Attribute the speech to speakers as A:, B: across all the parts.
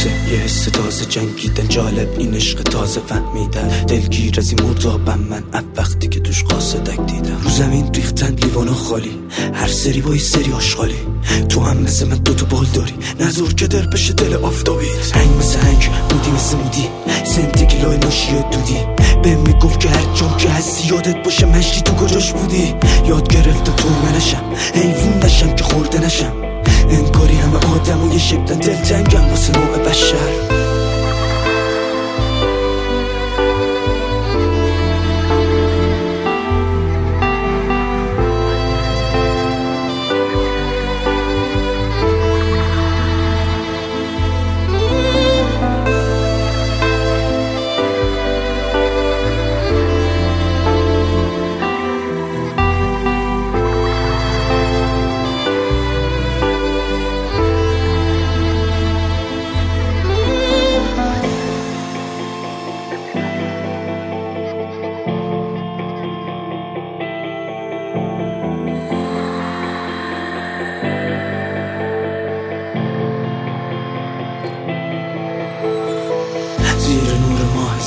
A: واسه یه حس تازه جنگیدن جالب. این عشق تازه فهمیدن. دلگیر از این مردابم من. اب وقتی که توش قاصدک دیدم. رو زمین ریختن لیوانا خالی. هر سری با سری آشغالی. تو هم مثل من دوتا بال داری. نظر که در بشه دل آفتابی هنگ مثل هنگ. مودی مثل مودی. سنت کیلای ناشی دودی. به می‌گفت که هر جام که هستی یادت باشه مشتی تو کجاش بودی. یاد گرفتم تو منشم. حیوون نشم که آدم و یه شکلن دل جنگم واسه نوع بشر.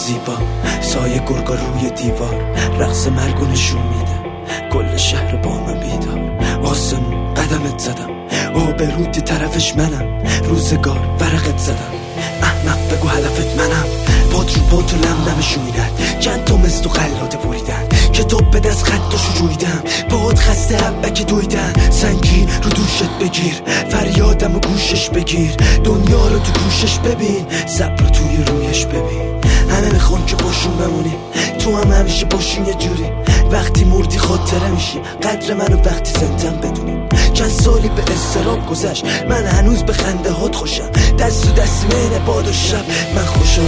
A: زیبا. سایه گرگا روی دیوار. رقص مرگ نشون میده. کل شهر با من بیدار. آسمون قدمت زدم. آبرودی طرفش منم. روزگار ورقت زدم. احمق بگو هدفت منم. پات رو و لم نمشویدن چند تا مثل و قلاده بریدن کتاب به دست خطاشو جویدم باد خسته حبک دویدن. سنگین رو دوشت بگیر. فریادم و گوشش بگیر. دنیا رو تو گوشش ببین. صبر توی رویش ببین. همه می‌خوان که باشون بمونی. تو هم همیشه باشون یه جوری. وقتی مردی خاطره میشی. قدر منو وقتی زندم بدونی. چند سالی به استراب گذشت. من هنوز به خنده هات خوشم. دست و دست مین باد و شب. من خوشحال